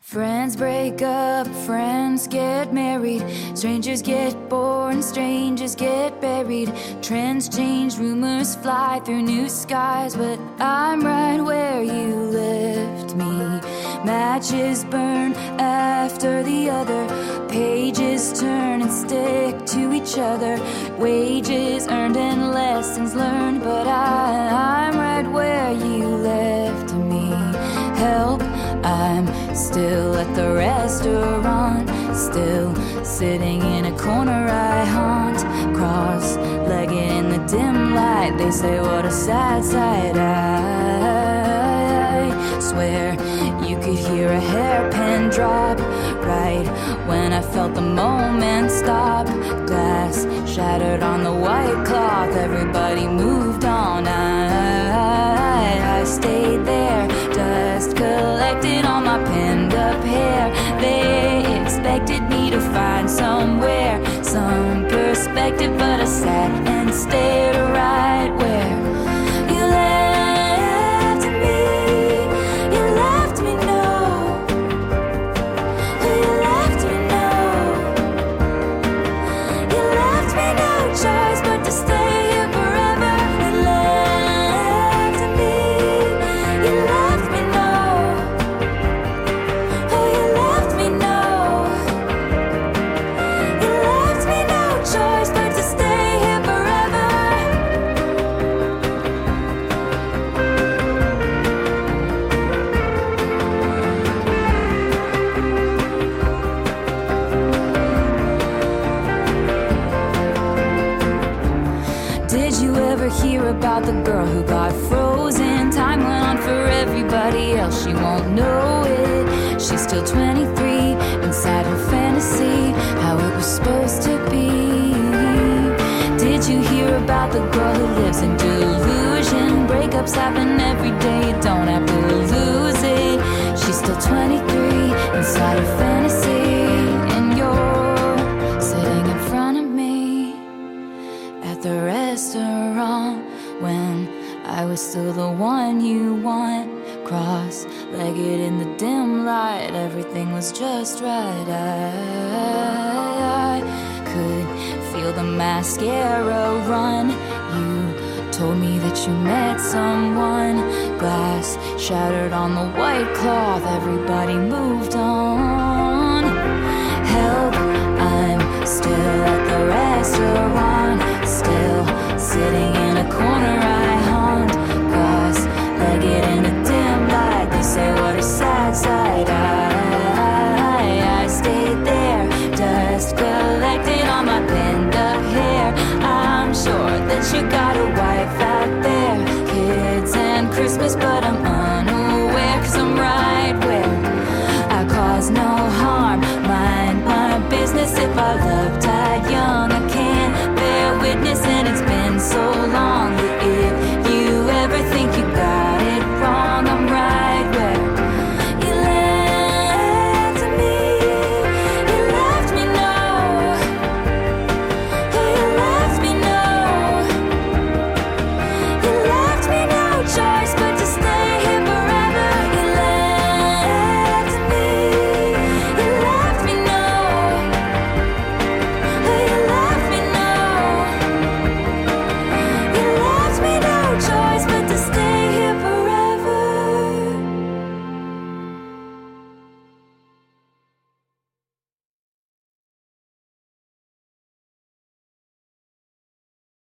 Friends break up, friends get married, strangers get born, strangers get buried. Trends change, rumors fly through new skies, but I'm right where you left me. Matches burn after the other, pages turn and stick to each other. Wages earned and lessons learned, but I, I'm still at the restaurant, still sitting in a corner I haunt. Cross legged in the dim light, they say, What a sad sight. I swear you could hear a hairpin drop right when I felt the moment stop. Glass shattered on the white cloth, everybody moved on. But about the girl who got frozen? Time went on for everybody else, she won't know it. She's still 23, inside her fantasy, how it was supposed to be. Did you hear about the girl who lives in delusion? Breakups happen every day, you don't have to lose it. She's still 23, inside her fantasy, still the one you want. Cross legged in the dim light, everything was just right. I, I could feel the mascara run. You told me that you met someone. Glass shattered on the white cloth, everybody moved on. Help, I'm still at the you got a wife out there, kids and Christmas, but I'm unaware, cause I'm right where I cause no harm. Mind my business if I loved